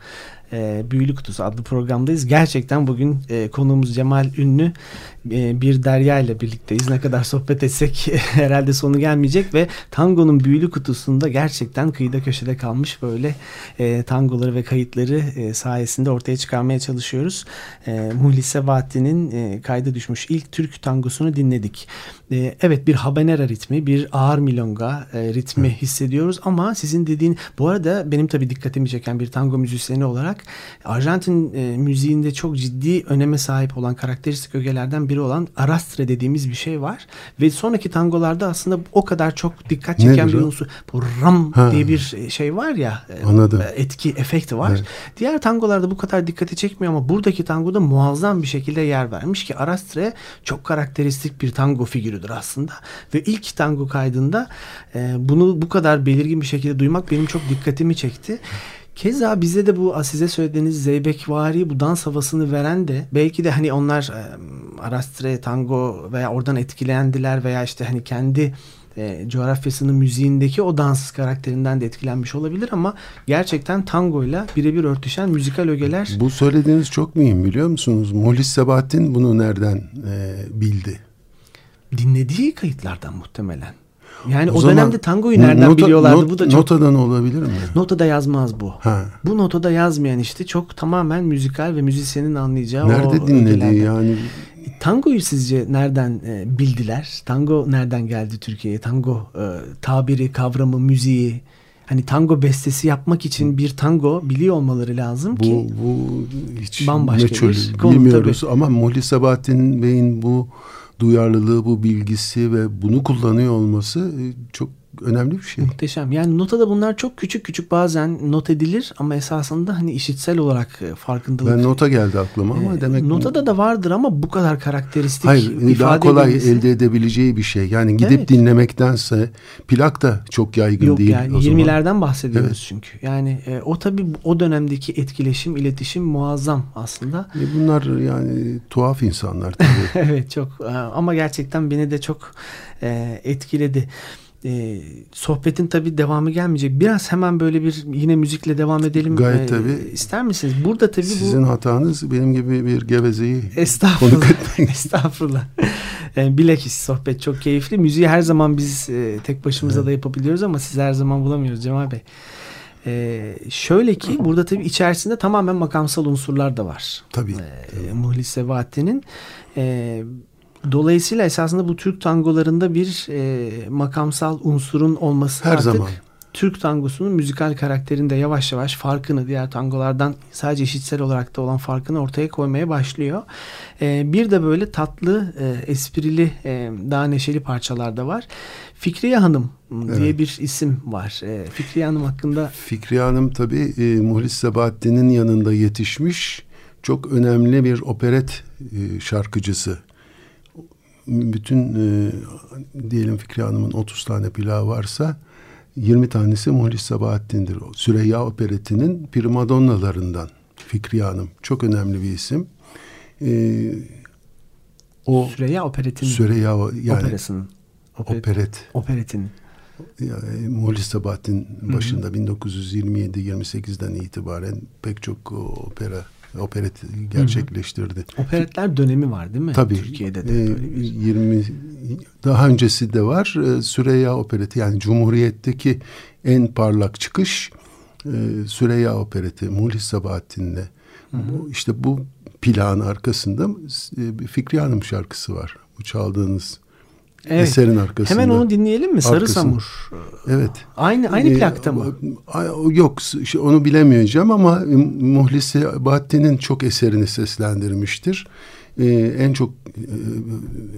e, Büyülü Kutusu adlı programdayız. Gerçekten bugün e, konuğumuz Cemal Ünlü e, bir derya ile birlikteyiz. Ne kadar sohbet etsek herhalde sonu gelmeyecek ve tangonun büyülü kutusunda gerçekten kıyıda köşede kalmış böyle e, tangoları ve kayıtları e, sayesinde ortaya çıkarmaya çalışıyoruz. E, Muhlis Sebahattin'in e, kayda düşmüş ilk Türk tangosunu dinledik. E, evet bir habanera ritmi, bir ağır milonga e, ritmi hissediyoruz ama sizin dediğin bu arada benim tabii dikkatimi çeken bir tango müzisyeni olarak olarak Arjantin e, müziğinde çok ciddi öneme sahip olan karakteristik ögelerden biri olan arastre dediğimiz bir şey var. Ve sonraki tangolarda aslında o kadar çok dikkat çeken Nedir bir unsur. Bu ram ha. diye bir şey var ya e, Anladım. etki, efekti var. Evet. Diğer tangolarda bu kadar dikkati çekmiyor ama buradaki tangoda muazzam bir şekilde yer vermiş ki arastre çok karakteristik bir tango figürüdür aslında. Ve ilk tango kaydında e, bunu bu kadar belirgin bir şekilde duymak benim çok dikkatimi çekti. Keza bize de bu size söylediğiniz Zeybekvari bu dans havasını veren de belki de hani onlar e, Arastre, tango veya oradan etkilendiler veya işte hani kendi e, coğrafyasının müziğindeki o dans karakterinden de etkilenmiş olabilir ama gerçekten tango ile birebir örtüşen müzikal ögeler. Bu söylediğiniz çok mühim biliyor musunuz? Molis Sabahattin bunu nereden e, bildi? Dinlediği kayıtlardan muhtemelen. Yani o, o dönemde tangoyu nereden nota, biliyorlardı? Not, bu da çok, notadan olabilir mi? Notada yazmaz bu. Ha. Bu notada yazmayan işte çok tamamen müzikal ve müzisyenin anlayacağı Nerede o dinledi yani? Tangoyu sizce nereden e, bildiler? Tango nereden geldi Türkiye'ye? Tango e, tabiri, kavramı, müziği hani tango bestesi yapmak için bir tango biliyor olmaları lazım bu, ki bu hiç bambaşka meçhul, bir konu bilmiyoruz tabii. ama Molly Sabahattin Bey'in bu duyarlılığı, bu bilgisi ve bunu kullanıyor olması e, çok önemli bir şey. Muhteşem. Yani notada bunlar çok küçük küçük bazen not edilir ama esasında hani işitsel olarak e, farkındalık. Ben nota geldi aklıma ama ee, demek notada da vardır ama bu kadar karakteristik Hayır, ifade daha kolay edilmesi. elde edebileceği bir şey. Yani gidip evet. dinlemektense plak da çok yaygın Yok, değil yani o 20'lerden zaman. bahsediyoruz evet. çünkü. Yani e, o tabii o dönemdeki etkileşim, iletişim muazzam aslında. E, bunlar yani tuhaf insanlar tabii. evet çok e, ama gerçekten beni de çok e, etkiledi e, sohbetin tabii devamı gelmeyecek. Biraz hemen böyle bir yine müzikle devam edelim. Gayet e, tabii. İster misiniz? Burada tabii Sizin bu... hatanız benim gibi bir gevezeyi Estağfurullah. Estağfurullah. Yani bilakis sohbet çok keyifli. Müziği her zaman biz e, tek başımıza evet. da yapabiliyoruz ama siz her zaman bulamıyoruz Cemal Bey. Ee, şöyle ki burada tabii içerisinde tamamen makamsal unsurlar da var. Tabii. Ee, tabii. Muhlis Sebahattin'in e, Dolayısıyla esasında bu Türk tangolarında bir e, makamsal unsurun olması Her artık zaman. Türk tangosunun müzikal karakterinde yavaş yavaş farkını diğer tangolardan sadece işitsel olarak da olan farkını ortaya koymaya başlıyor. E, bir de böyle tatlı, e, esprili, e, daha neşeli parçalar da var. Fikriye Hanım diye evet. bir isim var. E, Fikriye Hanım hakkında... Fikriye Hanım tabii e, Muhlis Sabahattin'in yanında yetişmiş çok önemli bir operet e, şarkıcısı bütün e, diyelim Fikri Hanım'ın 30 tane plağı varsa 20 tanesi Muhlis Sabahattin'dir. Süreyya Opereti'nin primadonnalarından Fikri Hanım. Çok önemli bir isim. E, o Süreyya Opereti'nin Süreyya yani operasının operet, operet. operetinin yani Muhlis Sabahattin başında 1927-28'den itibaren pek çok opera operet gerçekleştirdi. Hı hı. Operetler dönemi var değil mi? Tabii. Türkiye'de de. E, bir... 20 daha öncesi de var. E, Süreyya Opereti yani Cumhuriyet'teki en parlak çıkış e, Süreyya Opereti Muhlis Sabahattin'le. Bu, işte bu plan arkasında e, Fikri Hanım şarkısı var. Bu çaldığınız Evet. Eserin arkasında. Hemen onu dinleyelim mi? Sarı arkasında. Samur. Evet. Aynı aynı ee, plakta mı? Yok onu bilemeyeceğim ama Muhlisi Bahattin'in çok eserini seslendirmiştir. Ee, en çok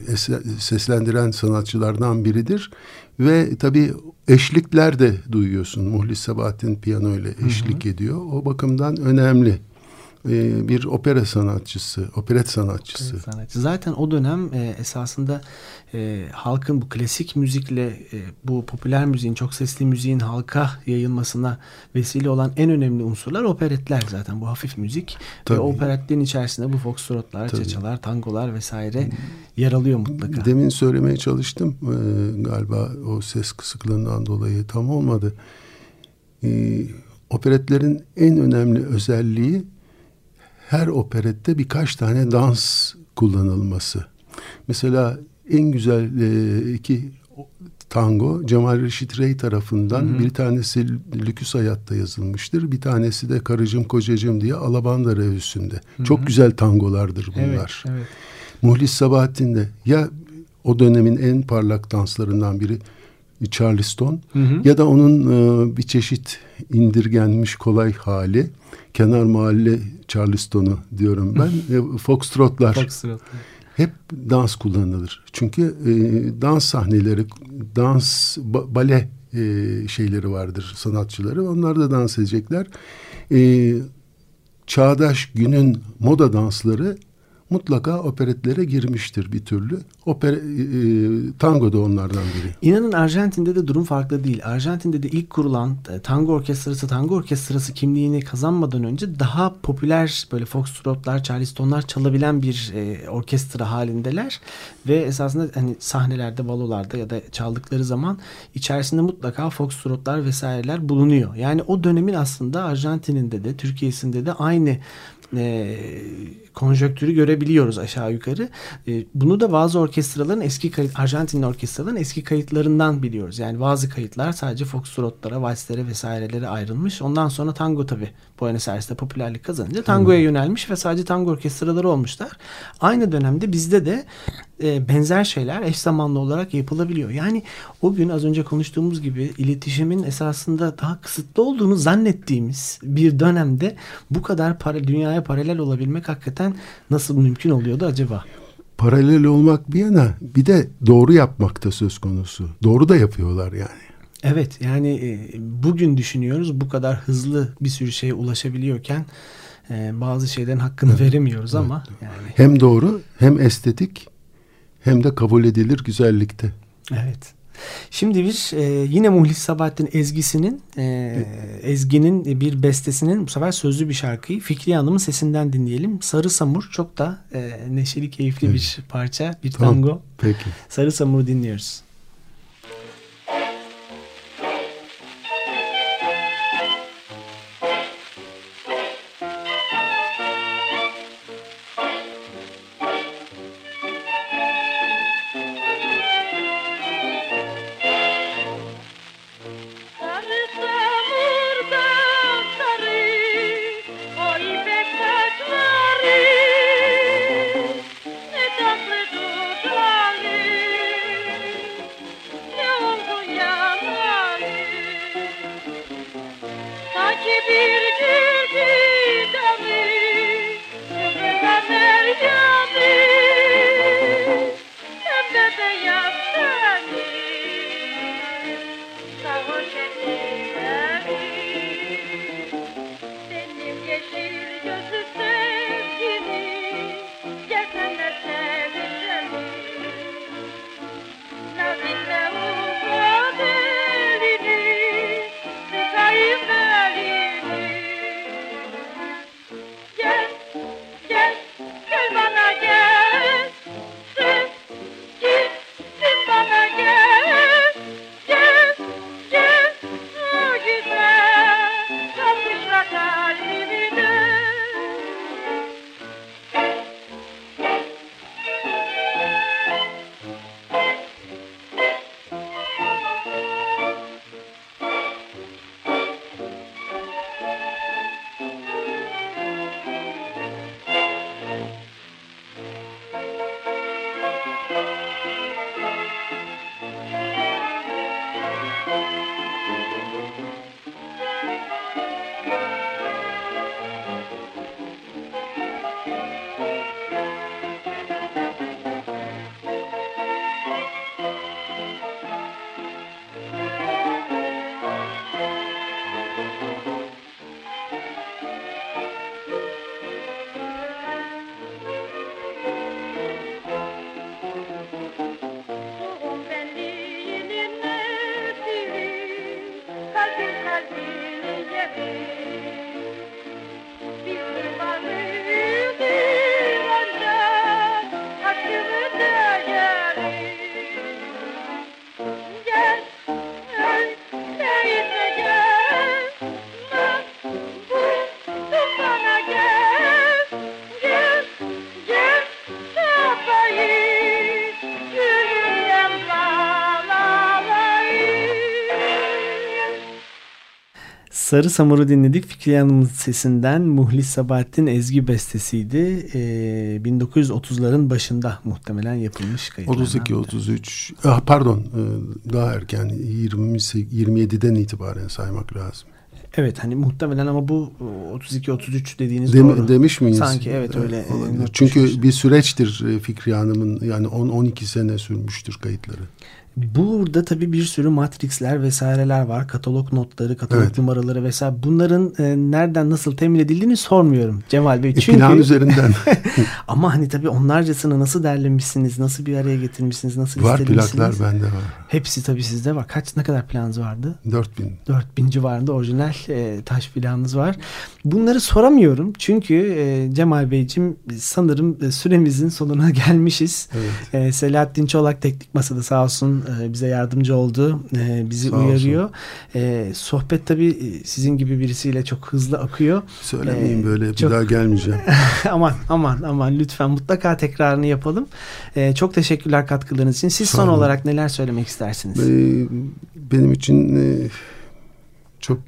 e, seslendiren sanatçılardan biridir. Ve tabii eşlikler de duyuyorsun. Muhlis Sabahattin piyano ile eşlik hı hı. ediyor. O bakımdan önemli e, bir opera sanatçısı, operet sanatçısı. Operet sanatçı. Zaten o dönem e, esasında e, halkın bu klasik müzikle e, bu popüler müziğin, çok sesli müziğin halka yayılmasına vesile olan en önemli unsurlar operetler zaten. Bu hafif müzik Tabii. ve operetlerin içerisinde bu foxtrotlar, çaçalar, tangolar vesaire yer alıyor mutlaka. Demin söylemeye çalıştım e, galiba o ses kısıklığından dolayı tam olmadı. E, operetlerin en önemli özelliği her operette birkaç tane dans kullanılması. Mesela en güzel e, iki tango Cemal Reşit Rey tarafından hı hı. bir tanesi Lüküs Hayat'ta yazılmıştır. Bir tanesi de Karıcım Kocacım diye Alabanda Revüsü'nde. Hı hı. Çok güzel tangolardır bunlar. Evet, evet. Muhlis Sabahattin de ya o dönemin en parlak danslarından biri Charleston hı hı. ya da onun e, bir çeşit indirgenmiş kolay hali kenar mahalle Charleston'u diyorum ben. e, Foxtrotlar. Foxtrotlar. Hep dans kullanılır. Çünkü e, dans sahneleri, dans, ba, bale e, şeyleri vardır sanatçıları. Onlar da dans edecekler. E, çağdaş günün moda dansları mutlaka operetlere girmiştir bir türlü. Opera, e, e, tango da onlardan biri. İnanın Arjantin'de de durum farklı değil. Arjantin'de de ilk kurulan e, tango orkestrası, tango orkestrası kimliğini kazanmadan önce daha popüler böyle foxtrotlar, charlestonlar çalabilen bir e, orkestra halindeler. Ve esasında hani sahnelerde, balolarda ya da çaldıkları zaman içerisinde mutlaka foxtrotlar vesaireler bulunuyor. Yani o dönemin aslında Arjantin'inde de, Türkiye'sinde de aynı e, konjöktürü görebiliyoruz aşağı yukarı. E, bunu da bazı orkestraların eski kayıt, Arjantinli orkestraların eski kayıtlarından biliyoruz. Yani bazı kayıtlar sadece foxtrotlara, valslere vesairelere ayrılmış. Ondan sonra tango tabi Buenos Aires'te popülerlik kazanınca tangoya yönelmiş ve sadece tango orkestraları olmuşlar. Aynı dönemde bizde de e, benzer şeyler eş zamanlı olarak yapılabiliyor. Yani o gün az önce konuştuğumuz gibi iletişimin esasında daha kısıtlı olduğunu zannettiğimiz bir dönemde bu kadar para, dünyaya paralel olabilmek hakikaten nasıl mümkün oluyordu acaba? Paralel olmak bir yana bir de doğru yapmak da söz konusu. Doğru da yapıyorlar yani. Evet yani e, bugün düşünüyoruz bu kadar hızlı bir sürü şeye ulaşabiliyorken e, bazı şeylerin hakkını evet, veremiyoruz evet. ama yani. Hem doğru hem estetik hem de kabul edilir güzellikte. Evet. Şimdi bir e, yine Muhlis Sabahattin Ezgisi'nin e, Ezgi'nin bir bestesinin bu sefer sözlü bir şarkıyı Fikri Hanım'ın sesinden dinleyelim. Sarı Samur çok da e, neşeli keyifli evet. bir parça bir tamam. tango. Peki. Sarı Samur'u dinliyoruz. Sarı Samur'u dinledik. Fikri Hanım'ın sesinden Muhlis Sabahattin Ezgi bestesiydi. Ee, 1930'ların başında muhtemelen yapılmış kayıtlardan. 32-33 ah, pardon e, daha erken 20, 27'den itibaren saymak lazım. Evet hani muhtemelen ama bu 32-33 dediğiniz Dem, doğru. Demiş miyiz? Sanki evet öyle. E, Çünkü bir süreçtir e, Fikri Hanım'ın yani 10-12 sene sürmüştür kayıtları. Burada tabii bir sürü matrixler vesaireler var. Katalog notları, katalog evet. numaraları vesaire. Bunların e, nereden nasıl temin edildiğini sormuyorum Cemal Bey. E, Çünkü... Plan üzerinden. Ama hani tabii onlarcasını nasıl derlemişsiniz, nasıl bir araya getirmişsiniz, nasıl Var plaklar bende var. Hepsi tabii sizde var. Kaç ne kadar planınız vardı? 4000. 4000 civarında orijinal e, taş planınız var. Bunları soramıyorum. Çünkü e, Cemal Beyciğim sanırım e, süremizin sonuna gelmişiz. Evet. E, Selahattin Çolak teknik masada sağ olsun e, bize yardımcı oldu. E, bizi Sağ uyarıyor. E, sohbet tabii sizin gibi birisiyle çok hızlı akıyor. Söylemeyin böyle çok... bir daha gelmeyeceğim. aman aman aman lütfen mutlaka tekrarını yapalım. çok teşekkürler katkılarınız için. Siz Sağ son olun. olarak neler söylemek istersiniz? benim için çok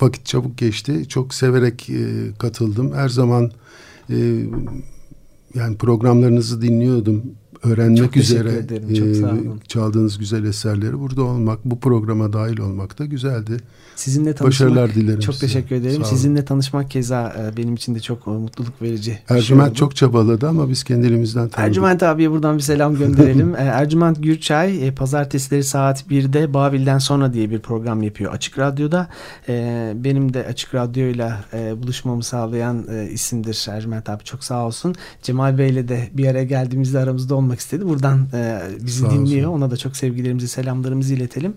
vakit çabuk geçti. Çok severek katıldım. Her zaman yani programlarınızı dinliyordum öğrenmek Çok üzere ederim. Çok sağ olun. çaldığınız güzel eserleri burada olmak, bu programa dahil olmak da güzeldi. Sizinle tanışmak Başarılar dilerim çok size. teşekkür ederim. Sizinle tanışmak keza e, benim için de çok e, mutluluk verici. Ercüment şey çok çabaladı ama biz kendimizden tanıdık. Ercüment abiye buradan bir selam gönderelim. E, Ercüment Gürçay pazartesileri saat 1'de Babil'den sonra diye bir program yapıyor Açık Radyo'da. Benim de Açık Radyo'yla buluşmamı sağlayan isimdir Ercüment abi. Çok sağ olsun. Cemal Bey'le de bir araya geldiğimizde aramızda olmak istedi. Buradan bizi sağ dinliyor. Olsun. Ona da çok sevgilerimizi, selamlarımızı iletelim.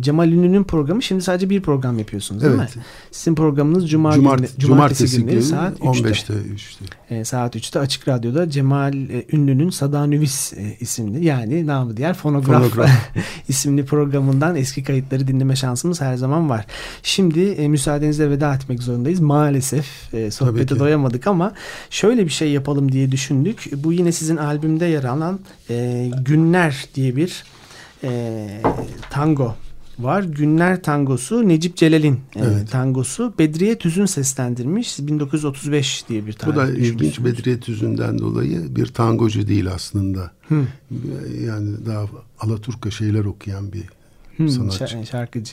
Cemal Ünlü'nün programı şimdi sadece bir program yapıyorsunuz değil evet. mi? Sizin programınız cuma Cumart günü, cumartesi, cumartesi günleri günü, saat 3'te. 15'te. 3'te. E, saat 3'te Açık Radyo'da Cemal e, Ünlü'nün Sadanüvis e, isimli yani namı diğer Fonograf, Fonograf. isimli programından eski kayıtları dinleme şansımız her zaman var. Şimdi e, müsaadenizle veda etmek zorundayız. Maalesef e, sohbete doyamadık ama şöyle bir şey yapalım diye düşündük. Bu yine sizin albümde yer alan e, Günler diye bir e, tango var. Günler Tangosu Necip Celal'in e, evet. tangosu. Bedriye Tüzün seslendirmiş. 1935 diye bir tarih. Bu da ilginç Bedriye Tüzün'den dolayı bir tangocu değil aslında. Hı. Yani daha Alaturka şeyler okuyan bir Hmm, sanatçı. Şarkıcı.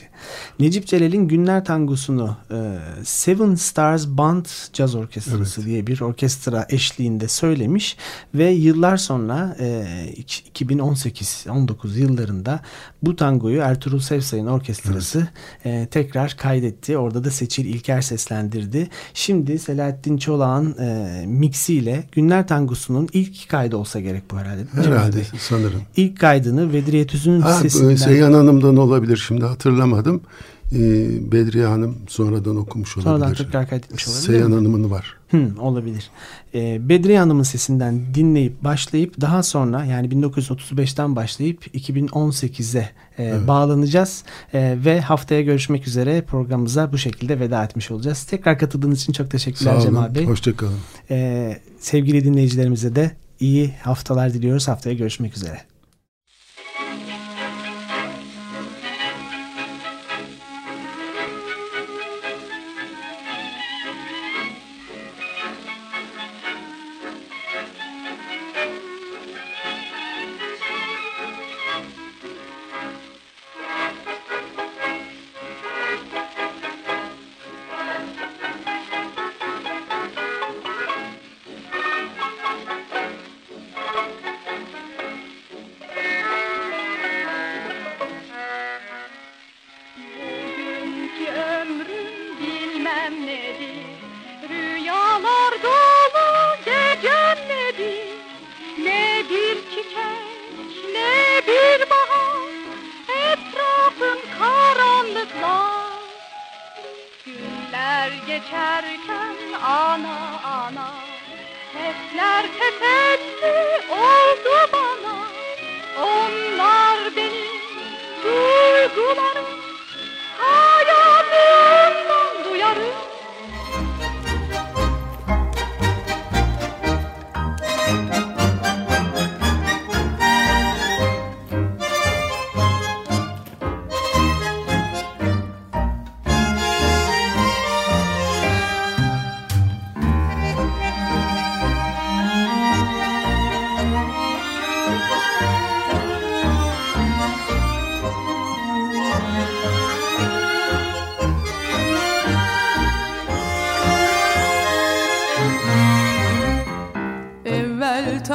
Necip Celal'in Günler Tangosu'nu e, Seven Stars Band Caz Orkestrası evet. diye bir orkestra eşliğinde söylemiş ve yıllar sonra e, 2018-19 yıllarında bu tangoyu Ertuğrul Sevsay'ın orkestrası evet. e, tekrar kaydetti. Orada da Seçil İlker seslendirdi. Şimdi Selahattin Çolak'ın e, mixiyle Günler Tangosu'nun ilk kaydı olsa gerek bu herhalde. Herhalde sanırım. İlk kaydını Vedriye Tüzün'ün sesinden. Seyhan Hanım'dan sonradan olabilir şimdi hatırlamadım. Ee, Bedriye Hanım sonradan okumuş olabilir. Sonradan tekrar kaydetmiş olabilir. Seyhan Hanım'ın var. Hı, olabilir. Ee, Bedriye Hanım'ın sesinden dinleyip başlayıp daha sonra yani 1935'ten başlayıp 2018'e e, evet. bağlanacağız. E, ve haftaya görüşmek üzere programımıza bu şekilde veda etmiş olacağız. Tekrar katıldığınız için çok teşekkürler Sağ olun. Cemal Bey. Hoşçakalın. E, sevgili dinleyicilerimize de iyi haftalar diliyoruz. Haftaya görüşmek üzere.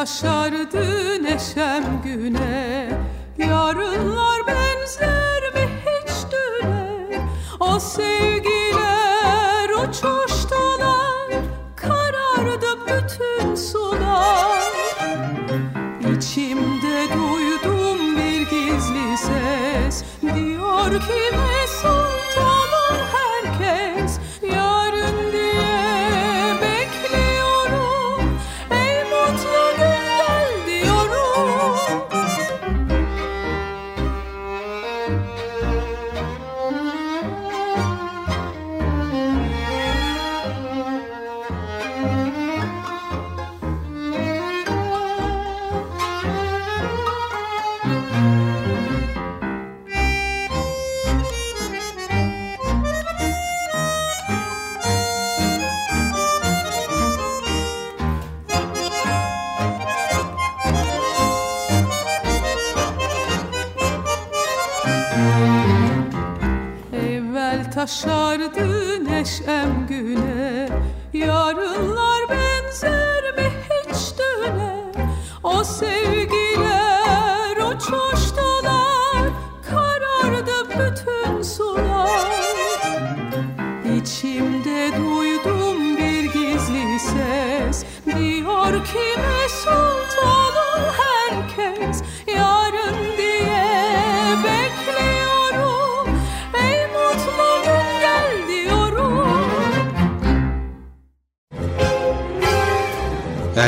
Taşardı neşem güne. Yarınlar benzer mi hiç düne? O sevgiler uçuştular Karardı bütün sular. İçimde duydum bir gizli ses Diyor ki Mesut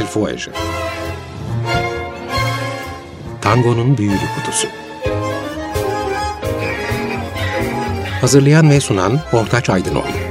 Fuege Tango'nun büyülü kutusu. Hazırlayan ve sunan Ortaç Aydınoğlu